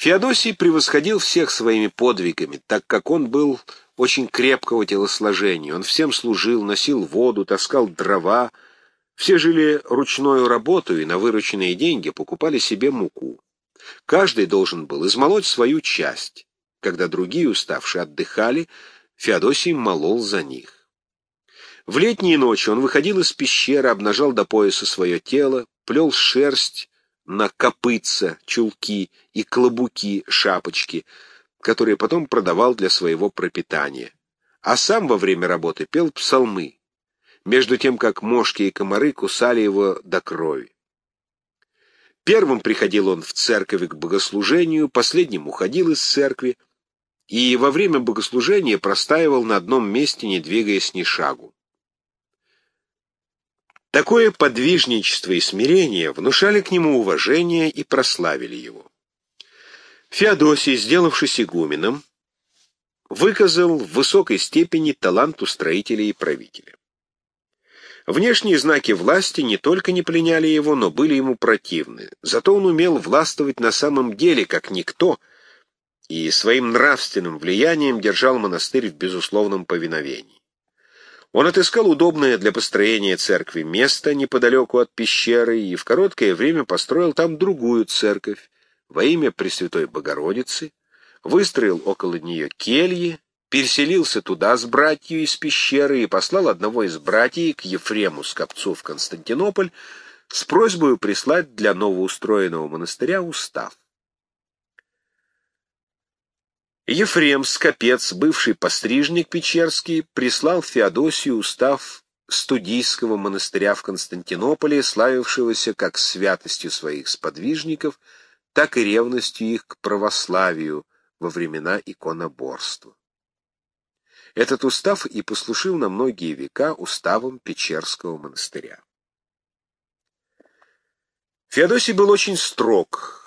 Феодосий превосходил всех своими подвигами, так как он был очень крепкого телосложения. Он всем служил, носил воду, таскал дрова. Все жили ручной работой и на вырученные деньги покупали себе муку. Каждый должен был измолоть свою часть. Когда другие, уставшие, отдыхали, Феодосий молол за них. В летние ночи он выходил из пещеры, обнажал до пояса свое тело, плел шерсть на копытца, чулки и клобуки, шапочки, которые потом продавал для своего пропитания. А сам во время работы пел псалмы, между тем, как мошки и комары кусали его до крови. Первым приходил он в церковь к богослужению, последним уходил из церкви, и во время богослужения простаивал на одном месте, не двигаясь ни шагу. Такое подвижничество и смирение внушали к нему уважение и прославили его. Феодосий, сделавшись игуменом, выказал в высокой степени талант устроителя и правителя. Внешние знаки власти не только не пленяли его, но были ему противны. Зато он умел властвовать на самом деле, как никто, и своим нравственным влиянием держал монастырь в безусловном повиновении. Он отыскал удобное для построения церкви место неподалеку от пещеры и в короткое время построил там другую церковь во имя Пресвятой Богородицы, выстроил около нее кельи, переселился туда с братьей из пещеры и послал одного из братьев к Ефрему Скопцу в Константинополь с просьбой прислать для новоустроенного монастыря устав. Ефрем Скопец, бывший пострижник Печерский, прислал Феодосию устав студийского монастыря в Константинополе, славившегося как святостью своих сподвижников, так и ревностью их к православию во времена иконоборства. Этот устав и послужил на многие века уставом Печерского монастыря. Феодосий был очень строг,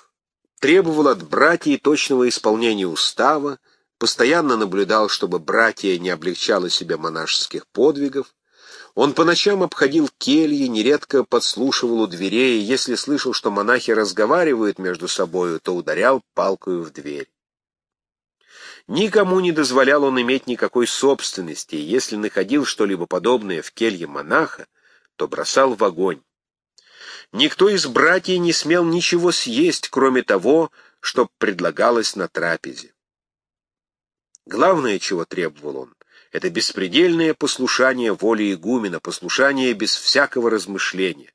требовал от братьев точного исполнения устава, постоянно наблюдал, чтобы братья не облегчало себя монашеских подвигов. Он по ночам обходил кельи, нередко подслушивал у дверей, если слышал, что монахи разговаривают между собою, то ударял палкою в дверь. Никому не дозволял он иметь никакой собственности, если находил что-либо подобное в келье монаха, то бросал в огонь. Никто из братьев не смел ничего съесть, кроме того, что предлагалось на трапезе. Главное, чего требовал он, это беспредельное послушание воли игумена, послушание без всякого размышления.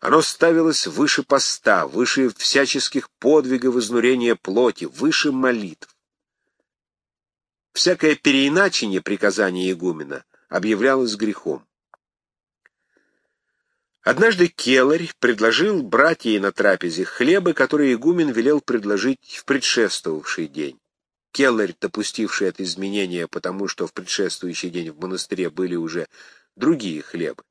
Оно ставилось выше поста, выше всяческих подвигов изнурения плоти, выше молитв. Всякое переиначение приказания игумена объявлялось грехом. Однажды Келарь предложил братьям на трапезе хлебы, которые игумен велел предложить в предшествовавший день. Келларь, допустивший это изменение, потому что в предшествующий день в монастыре были уже другие хлебы.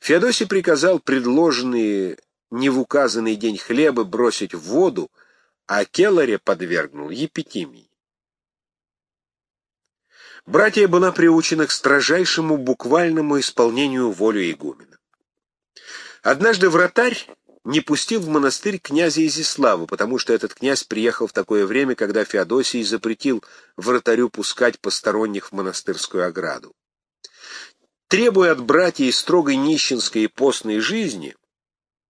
Феодосий приказал предложенные не в указанный день хлебы бросить в воду, а Келларе подвергнул епитимии. Братья была приучена к строжайшему буквальному исполнению волю игумена. Однажды вратарь не пустил в монастырь князя Изислава, потому что этот князь приехал в такое время, когда Феодосий запретил вратарю пускать посторонних в монастырскую ограду. Требуя от братьев строгой нищенской и постной жизни,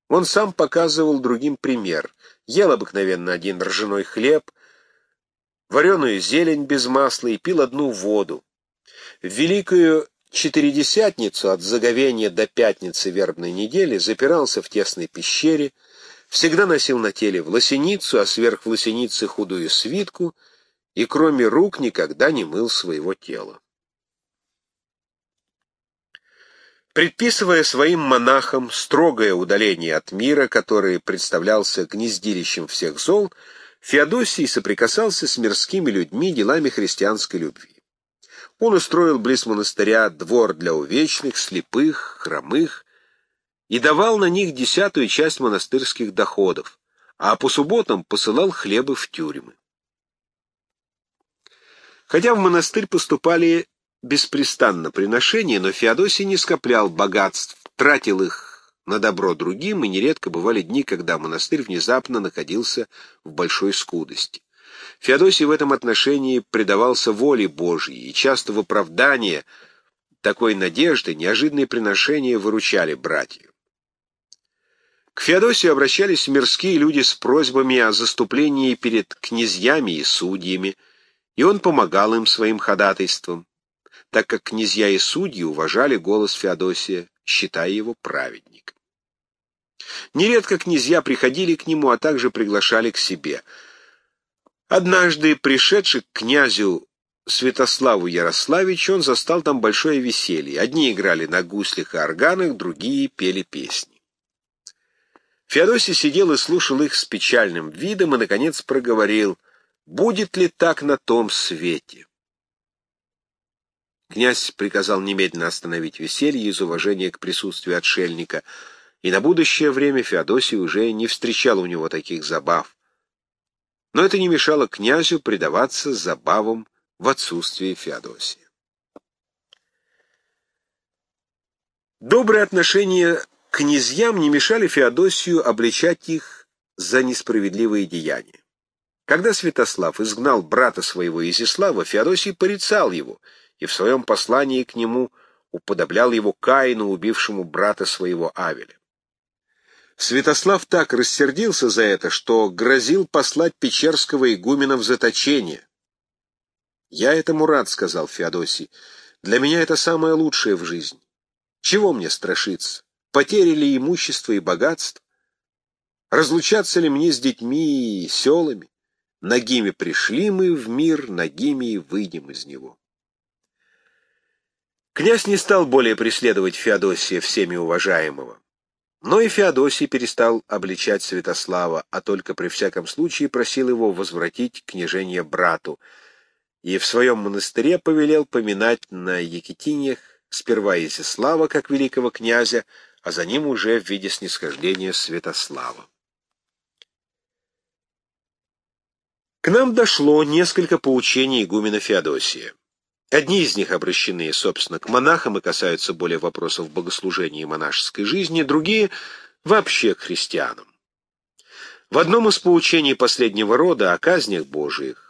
он сам показывал другим пример — ел обыкновенно один ржаной хлеб, вареную зелень без масла и пил одну воду. В Великую Четыредесятницу от заговения до пятницы вербной недели запирался в тесной пещере, всегда носил на теле власеницу, а сверх власеницы худую свитку и кроме рук никогда не мыл своего тела. предписывая своим монахам строгое удаление от мира, который представлялся гнездилищем всех зол, Феодосий соприкасался с мирскими людьми делами христианской любви. Он устроил близ монастыря двор для увечных, слепых, хромых и давал на них десятую часть монастырских доходов, а по субботам посылал хлебы в тюрьмы. Хотя в монастырь поступали беспрестанно приношения, но Феодосий не скоплял богатств, тратил их на добро другим, и нередко бывали дни, когда монастырь внезапно находился в большой скудости. Феодосий в этом отношении предавался воле Божьей, и часто в оправдание такой надежды неожиданные приношения выручали братьев. К Феодосию обращались мирские люди с просьбами о заступлении перед князьями и судьями, и он помогал им своим ходатайством, так как князья и судьи уважали голос Феодосия, считая его праведником. Нередко князья приходили к нему, а также приглашали к себе. Однажды, пришедший к князю Святославу Ярославичу, он застал там большое веселье. Одни играли на гуслях и органах, другие пели песни. Феодосий сидел и слушал их с печальным видом и, наконец, проговорил, «Будет ли так на том свете?» Князь приказал немедленно остановить веселье из уважения к присутствию отшельника, и на будущее время Феодосий уже не встречал у него таких забав. Но это не мешало князю предаваться забавам в отсутствие Феодосия. Добрые отношения к князьям не мешали Феодосию обличать их за несправедливые деяния. Когда Святослав изгнал брата своего Изяслава, Феодосий порицал его и в своем послании к нему уподоблял его Каину, убившему брата своего Авеля. Святослав так рассердился за это, что грозил послать Печерского игумена в заточение. «Я этому рад», — сказал Феодосий. «Для меня это самое лучшее в жизни. Чего мне страшиться? Потери ли имущества и богатств? Разлучаться ли мне с детьми и селами? Нагими пришли мы в мир, нагими и выйдем из него». Князь не стал более преследовать Феодосия всеми уважаемого. Но и Феодосий перестал обличать Святослава, а только при всяком случае просил его возвратить княжение брату — и в своем монастыре повелел поминать на Екитиньях сперва Изяслава как великого князя, а за ним уже в виде снисхождения Святослава. К нам дошло несколько поучений игумена Феодосия. Одни из них обращены, собственно, к монахам и касаются более вопросов богослужения и монашеской жизни, другие — вообще к христианам. В одном из поучений последнего рода о казнях Божиих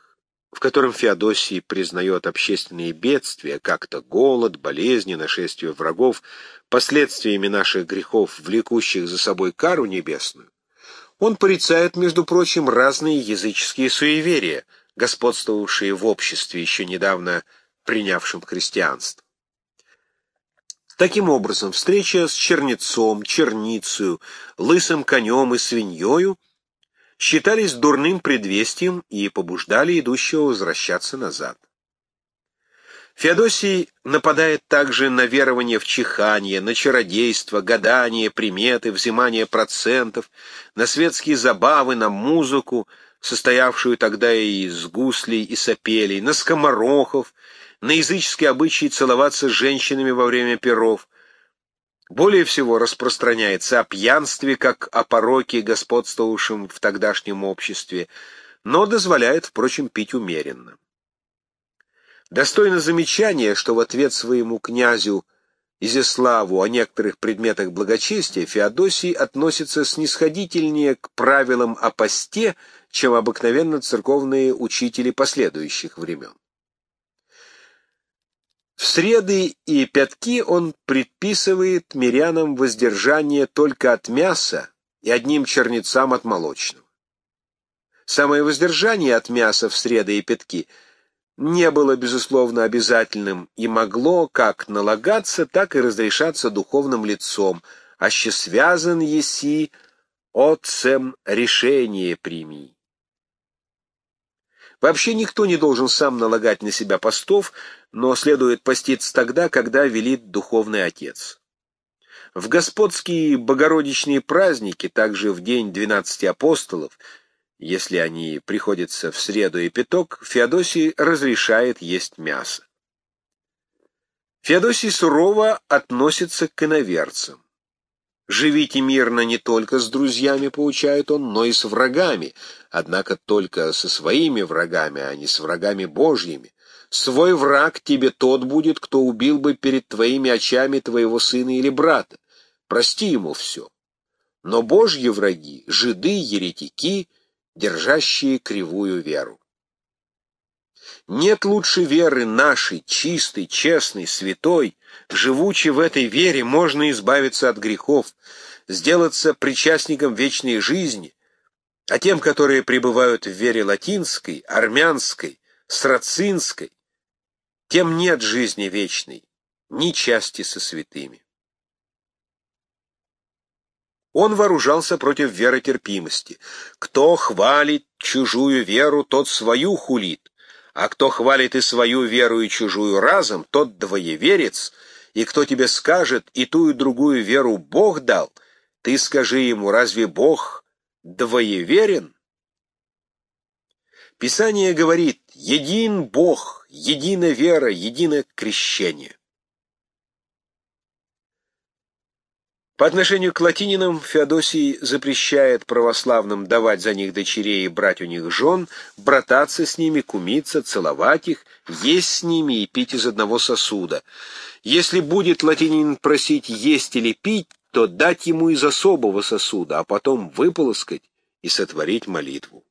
в котором Феодосий признает общественные бедствия, как-то голод, болезни, нашествие врагов, последствиями наших грехов, влекущих за собой кару небесную, он порицает, между прочим, разные языческие суеверия, господствовавшие в обществе, еще недавно принявшем христианство. Таким образом, встреча с чернецом, черницею, лысым конем и свиньёю — считались дурным предвестием и побуждали идущего возвращаться назад. Феодосий нападает также на верование в чихание, на чародейство, гадание, приметы, взимание процентов, на светские забавы, на музыку, состоявшую тогда и из гуслей и сапелей, на скоморохов, на языческие обычаи целоваться с женщинами во время перов, более всего распространяется о пьянстве, как о пороке, господствовавшем в тогдашнем обществе, но дозволяет, впрочем, пить умеренно. Достойно замечания, что в ответ своему князю Изяславу о некоторых предметах благочестия Феодосий относится снисходительнее к правилам о посте, чем обыкновенно церковные учители последующих времен. В среды и пятки он предписывает мирянам воздержание только от мяса и одним чернецам от молочного. Самое воздержание от мяса в среды и пятки не было, безусловно, обязательным и могло как налагаться, так и разрешаться духовным лицом, аще связан еси отцем решение прими. Вообще никто не должен сам налагать на себя постов, но следует поститься тогда, когда велит духовный отец. В господские богородичные праздники, также в день двенадцати апостолов, если они приходятся в среду и пяток, Феодосий разрешает есть мясо. Феодосий сурово относится к иноверцам. Живите мирно не только с друзьями, поучает он, но и с врагами, однако только со своими врагами, а не с врагами Божьими. Свой враг тебе тот будет, кто убил бы перед твоими очами твоего сына или брата. прости ему все. Но божьи враги — жиды, еретики, держащие кривую веру. Нет лучше веры нашей, чистой, честной, святой. Живучи в этой вере, можно избавиться от грехов, сделаться причастником вечной жизни, а тем, которые пребывают в вере латинской, армянской, срацинской, тем нет жизни вечной, ни части со святыми. Он вооружался против веротерпимости. Кто хвалит чужую веру, тот свою хулит, а кто хвалит и свою веру, и чужую разом, тот двоеверец, и кто тебе скажет, и ту, и другую веру Бог дал, ты скажи ему, разве Бог двоеверен? Писание говорит, един Бог, едина вера, единое крещение. По отношению к латининам Феодосий запрещает православным давать за них дочерей и брать у них жен, брататься с ними, кумиться, целовать их, есть с ними и пить из одного сосуда. Если будет латинин просить есть или пить, то дать ему из особого сосуда, а потом выполоскать и сотворить молитву.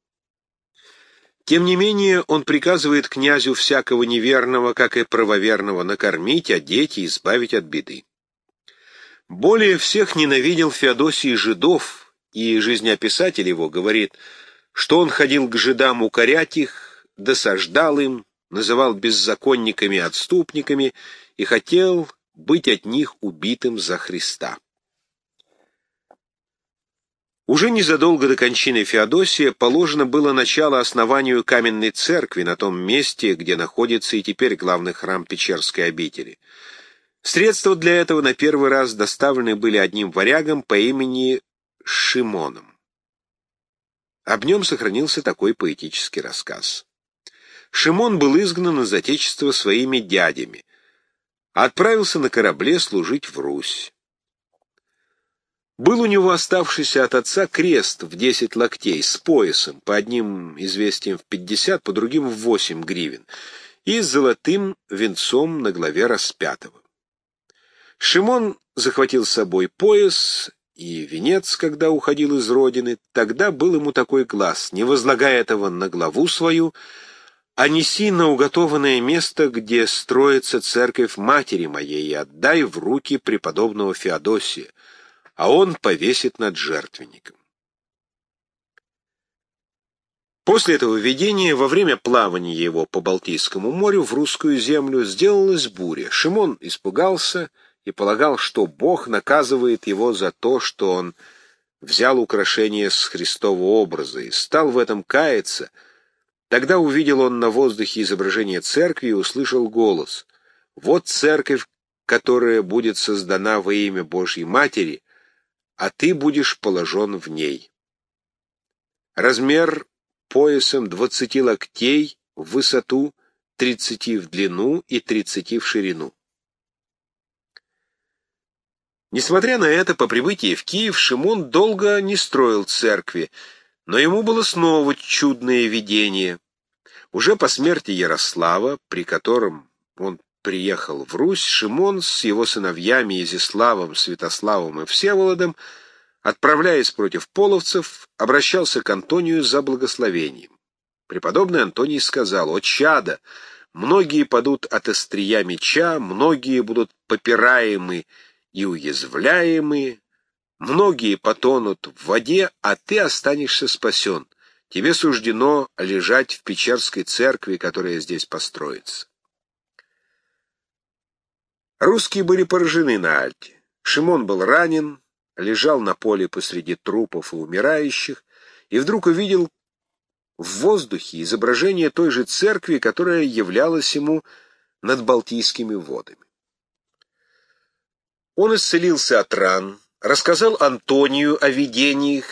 Тем не менее, он приказывает князю всякого неверного, как и правоверного, накормить, одеть и избавить от беды. Более всех ненавидел Феодосий жидов, и жизнеописатель его говорит, что он ходил к жидам укорять их, досаждал им, называл беззаконниками отступниками и хотел быть от них убитым за Христа. Уже незадолго до кончины Феодосия положено было начало основанию каменной церкви на том месте, где находится и теперь главный храм Печерской обители — Средства для этого на первый раз доставлены были одним варягом по имени Шимоном. Об нем сохранился такой поэтический рассказ. Шимон был изгнан из отечества своими дядями, отправился на корабле служить в Русь. Был у него оставшийся от отца крест в десять локтей с поясом, по одним известиям в пятьдесят, по другим в восемь гривен, и с золотым венцом на главе распятого. Шимон захватил с собой пояс и венец, когда уходил из родины. Тогда был ему такой глаз, не возлагая этого на главу свою, а неси на уготованное место, где строится церковь матери моей, и отдай в руки преподобного Феодосия, а он повесит над жертвенником. После этого видения, во время плавания его по Балтийскому морю в русскую землю, сделалась буря. Шимон испугался и полагал, что Бог наказывает его за то, что он взял украшение с Христового образа и стал в этом каяться, тогда увидел он на воздухе изображение церкви и услышал голос «Вот церковь, которая будет создана во имя Божьей Матери, а ты будешь положен в ней». Размер поясом двадцати локтей в высоту, тридцати в длину и тридцати в ширину. Несмотря на это, по прибытии в Киев Шимон долго не строил церкви, но ему было снова чудное видение. Уже по смерти Ярослава, при котором он приехал в Русь, Шимон с его сыновьями Изиславом, Святославом и Всеволодом, отправляясь против половцев, обращался к Антонию за благословением. Преподобный Антоний сказал, «О, чадо! Многие падут от острия меча, многие будут попираемы и уязвляемые, многие потонут в воде, а ты останешься спасен. Тебе суждено лежать в Печерской церкви, которая здесь построится. Русские были поражены на Альте. Шимон был ранен, лежал на поле посреди трупов и умирающих, и вдруг увидел в воздухе изображение той же церкви, которая являлась ему над Балтийскими водами. Он исцелился от ран, рассказал Антонию о видениях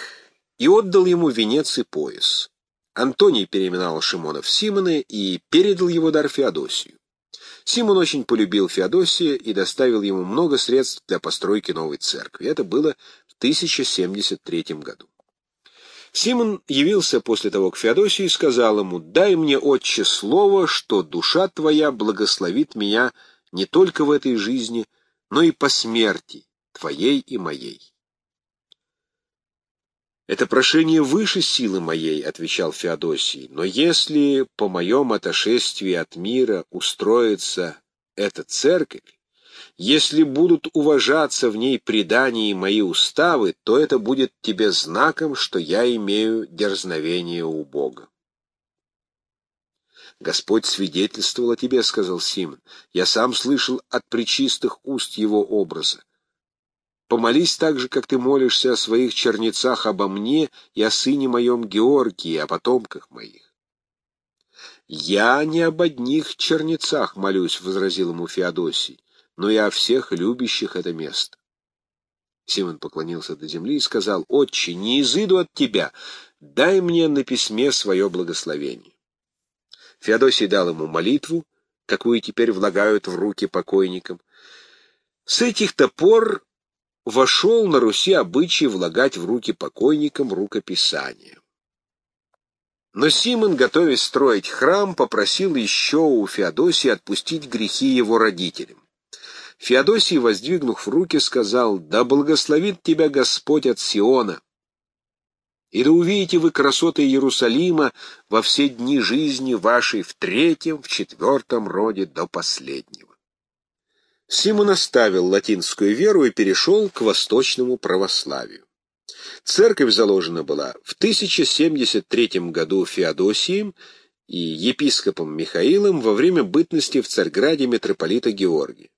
и отдал ему венец и пояс. Антоний переименовал Шимона в Симона и передал его дар Феодосию. Симон очень полюбил Феодосия и доставил ему много средств для постройки новой церкви. Это было в 1073 году. Симон явился после того к Феодосию и сказал ему, «Дай мне, отче, слово, что душа твоя благословит меня не только в этой жизни, но и по смерти. твоей и моей. «Это прошение выше силы моей», — отвечал Феодосий, «но если по моем отошествии от мира устроится эта церковь, если будут уважаться в ней предания и мои уставы, то это будет тебе знаком, что я имею дерзновение у Бога. «Господь свидетельствовал о тебе», — сказал Симон. «Я сам слышал от причистых уст его образа. Помолись так же, как ты молишься о своих чернецах обо мне и о сыне моем Георгии, о потомках моих». «Я не об одних чернецах молюсь», — возразил ему Феодосий но и о всех любящих это место. Симон поклонился до земли и сказал, «Отче, не изыду от тебя, дай мне на письме свое благословение». Феодосий дал ему молитву, какую теперь влагают в руки покойникам. С этих-то пор вошел на Руси обычай влагать в руки покойникам рукописание. Но Симон, готовясь строить храм, попросил еще у Феодосия отпустить грехи его родителям. Феодосий, воздвигнув руки, сказал, «Да благословит тебя Господь от Сиона, и да увидите вы красоты Иерусалима во все дни жизни вашей в третьем, в четвертом роде до последнего». Симон оставил латинскую веру и перешел к восточному православию. Церковь заложена была в 1073 году Феодосием и епископом Михаилом во время бытности в Царьграде митрополита Георгия.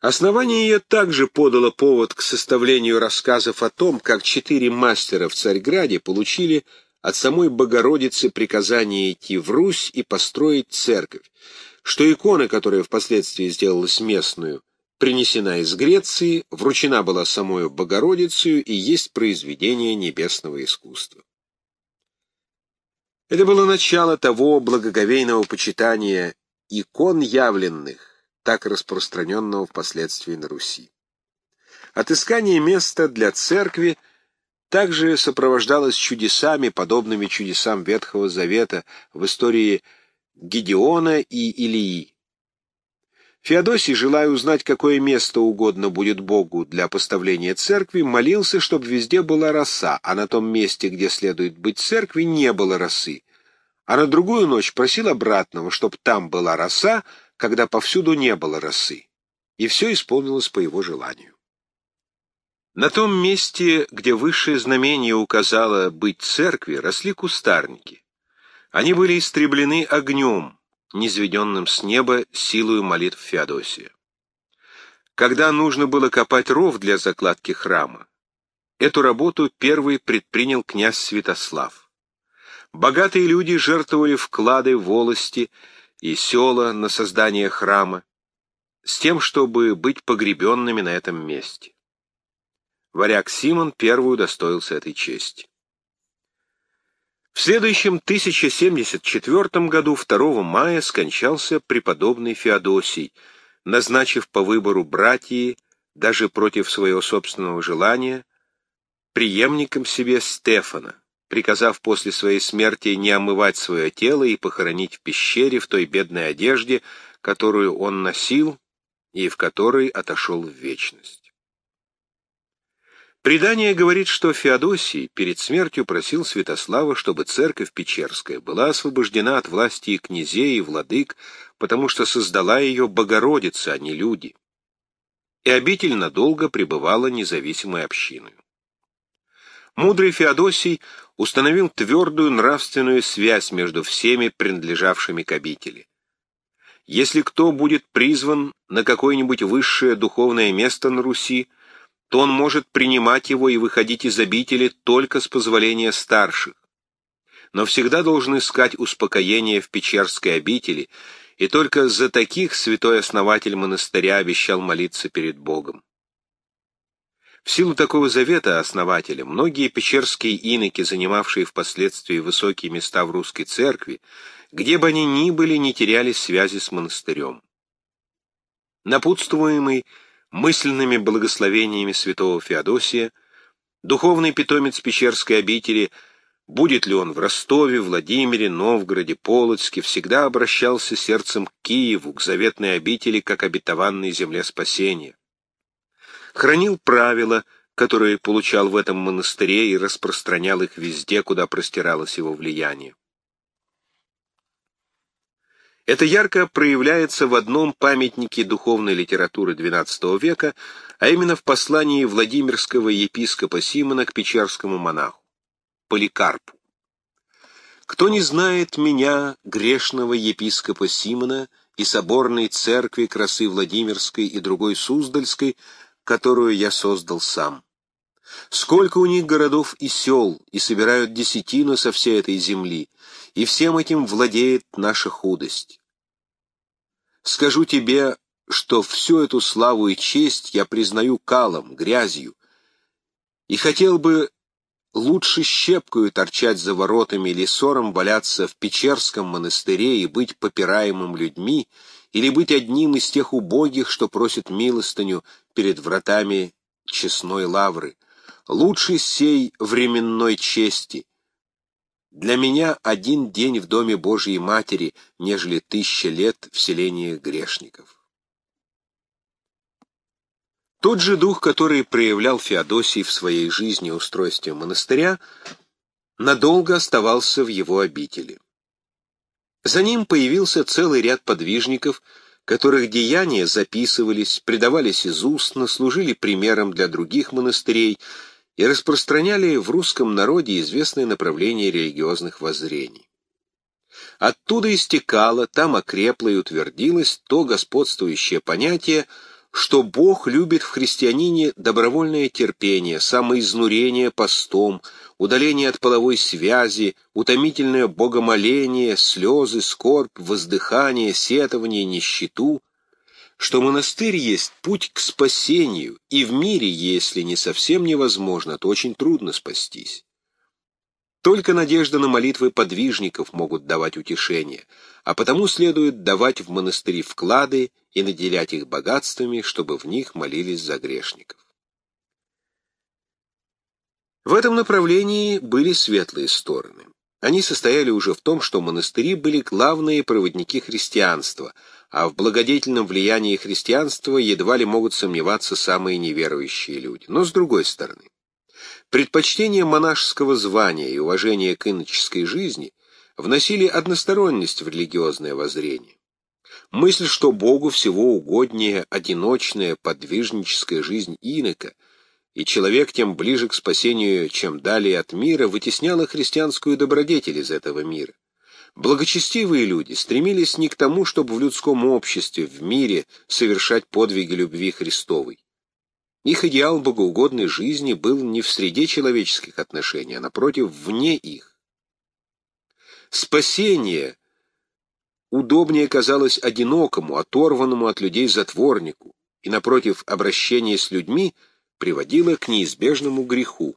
Основание ее также подало повод к составлению рассказов о том, как четыре мастера в Царьграде получили от самой Богородицы приказание идти в Русь и построить церковь, что икона, которая впоследствии сделалась местную, принесена из Греции, вручена была самою Богородицею и есть произведение небесного искусства. Это было начало того благоговейного почитания икон явленных, так распространенного впоследствии на Руси. Отыскание места для церкви также сопровождалось чудесами, подобными чудесам Ветхого Завета в истории Гедеона и Илии. Феодосий, желая узнать, какое место угодно будет Богу для поставления церкви, молился, чтобы везде была роса, а на том месте, где следует быть церкви, не было росы. А на другую ночь просил обратного, чтобы там была роса, когда повсюду не было росы, и все исполнилось по его желанию. На том месте, где высшее знамение указало быть церкви, росли кустарники. Они были истреблены огнем, низведенным с неба силою молитв Феодосия. Когда нужно было копать ров для закладки храма, эту работу первый предпринял князь Святослав. Богатые люди жертвовали вклады, волости и села на создание храма, с тем, чтобы быть погребенными на этом месте. Варяг Симон первую удостоился этой чести. В следующем 1074 году 2 мая скончался преподобный Феодосий, назначив по выбору братьи, даже против своего собственного желания, преемником себе Стефана приказав после своей смерти не омывать свое тело и похоронить в пещере в той бедной одежде, которую он носил и в которой отошел в вечность. Предание говорит, что Феодосий перед смертью просил Святослава, чтобы церковь Печерская была освобождена от власти и князей, и владык, потому что создала ее Богородица, а не люди. И обитель надолго пребывала независимой общиной. Мудрый Феодосий установил твердую нравственную связь между всеми принадлежавшими к обители. Если кто будет призван на какое-нибудь высшее духовное место на Руси, то он может принимать его и выходить из обители только с позволения старших. Но всегда должен искать успокоение в Печерской обители, и только за таких святой основатель монастыря обещал молиться перед Богом. В силу такого завета основателя, многие печерские иноки, занимавшие впоследствии высокие места в русской церкви, где бы они ни были, не теряли связи с монастырем. Напутствуемый мысленными благословениями святого Феодосия, духовный питомец Печерской обители, будет ли он в Ростове, Владимире, Новгороде, Полоцке, всегда обращался сердцем к Киеву, к заветной обители, как обетованной земле спасения. Хранил правила, которые получал в этом монастыре и распространял их везде, куда простиралось его влияние. Это ярко проявляется в одном памятнике духовной литературы XII века, а именно в послании Владимирского епископа Симона к печерскому монаху, Поликарпу. «Кто не знает меня, грешного епископа Симона, и соборной церкви красы Владимирской и другой Суздальской, которую я создал сам?» Сколько у них городов и сел, и собирают десятину со всей этой земли, и всем этим владеет наша худость. Скажу тебе, что всю эту славу и честь я признаю калом, грязью, и хотел бы лучше щепкою торчать за воротами или ссором валяться в Печерском монастыре и быть попираемым людьми, или быть одним из тех убогих, что просят милостыню перед вратами честной лавры, лучше сей временной чести, для меня один день в доме Божьей Матери, нежели тысяча лет в селении грешников. Тот же дух, который проявлял Феодосий в своей жизни устройстве монастыря, надолго оставался в его обители. За ним появился целый ряд подвижников, которых деяния записывались, предавались из устно, служили примером для других монастырей и распространяли в русском народе известное направление религиозных воззрений. Оттуда истекало, там окрепло и утвердилось то господствующее понятие, что Бог любит в христианине добровольное терпение, самоизнурение постом, удаление от половой связи, утомительное богомоление, слезы, скорбь, воздыхание, сетование, нищету, что монастырь есть путь к спасению, и в мире, если не совсем невозможно, то очень трудно спастись. Только надежда на молитвы подвижников могут давать утешение, а потому следует давать в монастыри вклады и наделять их богатствами, чтобы в них молились за грешников. В этом направлении были светлые стороны. Они состояли уже в том, что монастыри были главные проводники христианства – а в благодетельном влиянии христианства едва ли могут сомневаться самые неверующие люди. Но с другой стороны, предпочтение монашеского звания и уважение к иноческой жизни вносили односторонность в религиозное воззрение. Мысль, что Богу всего угоднее одиночная подвижническая жизнь инока, и человек тем ближе к спасению, чем далее от мира, вытесняла христианскую добродетель из этого мира. Благочестивые люди стремились не к тому, чтобы в людском обществе, в мире совершать подвиги любви Христовой. Их идеал богоугодной жизни был не в среде человеческих отношений, а напротив, вне их. Спасение удобнее казалось одинокому, оторванному от людей затворнику, и, напротив, обращение с людьми приводило к неизбежному греху.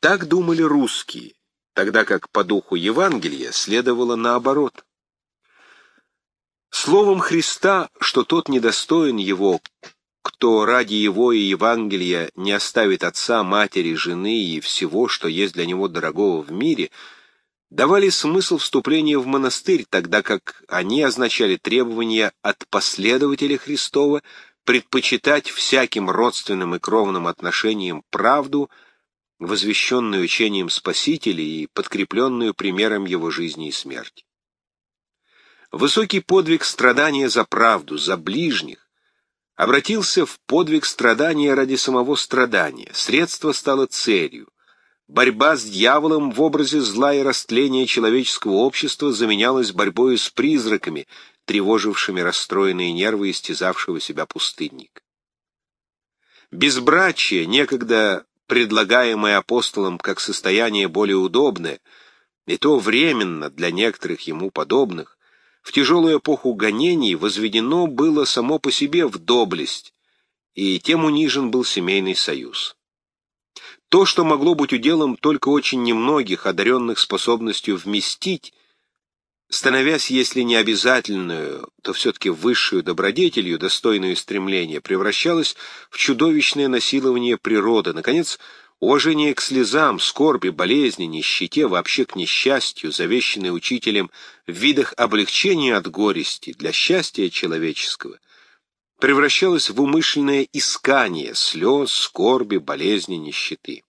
Так думали русские, тогда как по духу Евангелия следовало наоборот. Словом Христа, что тот недостоин его, кто ради его и Евангелия не оставит отца, матери, жены и всего, что есть для него дорогого в мире, давали смысл вступления в монастырь, тогда как они означали требования от последователя Христова предпочитать всяким родственным и кровным отношениям правду – возвещенную учением Спасителя и подкрепленную примером его жизни и смерти. Высокий подвиг страдания за правду, за ближних, обратился в подвиг страдания ради самого страдания, средство стало целью. Борьба с дьяволом в образе зла и растления человеческого общества заменялась борьбой с призраками, тревожившими расстроенные нервы истязавшего себя пустынника. Безбрачие, некогда предлагаемое апостолом как состояние более удобное, и то временно для некоторых ему подобных, в тяжелую эпоху гонений возведено было само по себе в доблесть, и тем унижен был семейный союз. То, что могло быть уделом только очень немногих, одаренных способностью вместить, становясь, если не обязательную, то все-таки высшую добродетелью, достойную стремления, превращалась в чудовищное насилование природы, наконец, уважение к слезам, скорби, болезни, нищете, вообще к несчастью, завещанное учителем в видах облегчения от горести для счастья человеческого, превращалось в умышленное искание слез, скорби, болезни, нищеты.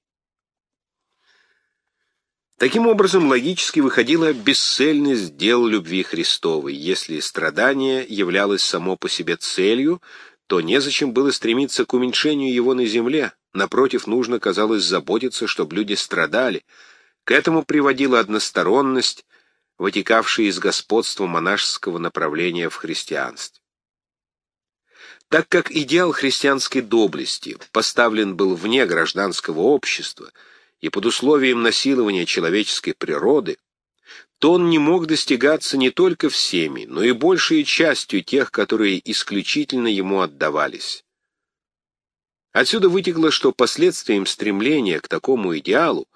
Таким образом, логически выходила бесцельность дел любви Христовой. Если страдание являлось само по себе целью, то незачем было стремиться к уменьшению его на земле. Напротив, нужно, казалось, заботиться, чтобы люди страдали. К этому приводила односторонность, вытекавшая из господства монашеского направления в христианстве. Так как идеал христианской доблести поставлен был вне гражданского общества и под условием насилования человеческой природы, то он не мог достигаться не только всеми, но и большей частью тех, которые исключительно ему отдавались. Отсюда вытекло, что последствием стремления к такому идеалу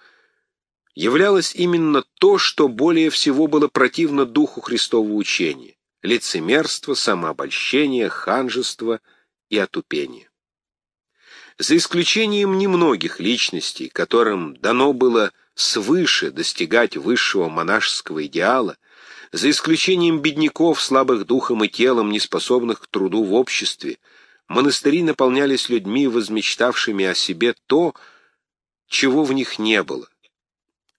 являлось именно то, что более всего было противно духу Христового учения — лицемерство, самообольщение, ханжество и отупение. За исключением немногих личностей, которым дано было свыше достигать высшего монашеского идеала, за исключением бедняков, слабых духом и телом, неспособных к труду в обществе, монастыри наполнялись людьми, возмечтавшими о себе то, чего в них не было.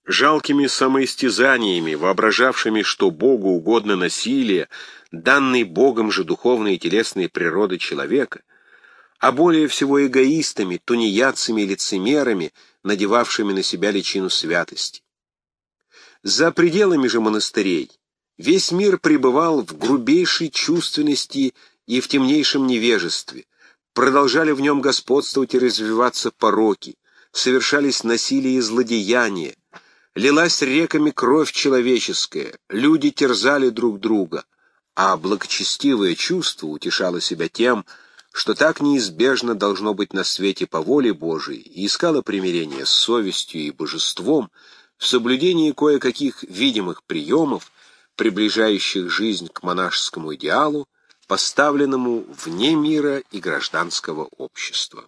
Жалкими самоистязаниями, воображавшими, что Богу угодно насилие, данной Богом же духовной и телесной природы человека, а более всего эгоистами, тунеядцами и лицемерами, надевавшими на себя личину святости. За пределами же монастырей весь мир пребывал в грубейшей чувственности и в темнейшем невежестве, продолжали в нем господствовать и развиваться пороки, совершались насилие и злодеяния, лилась реками кровь человеческая, люди терзали друг друга, а благочестивое чувство утешало себя тем, что так неизбежно должно быть на свете по воле Божией, и искала примирение с совестью и божеством в соблюдении кое-каких видимых приемов, приближающих жизнь к монашескому идеалу, поставленному вне мира и гражданского общества.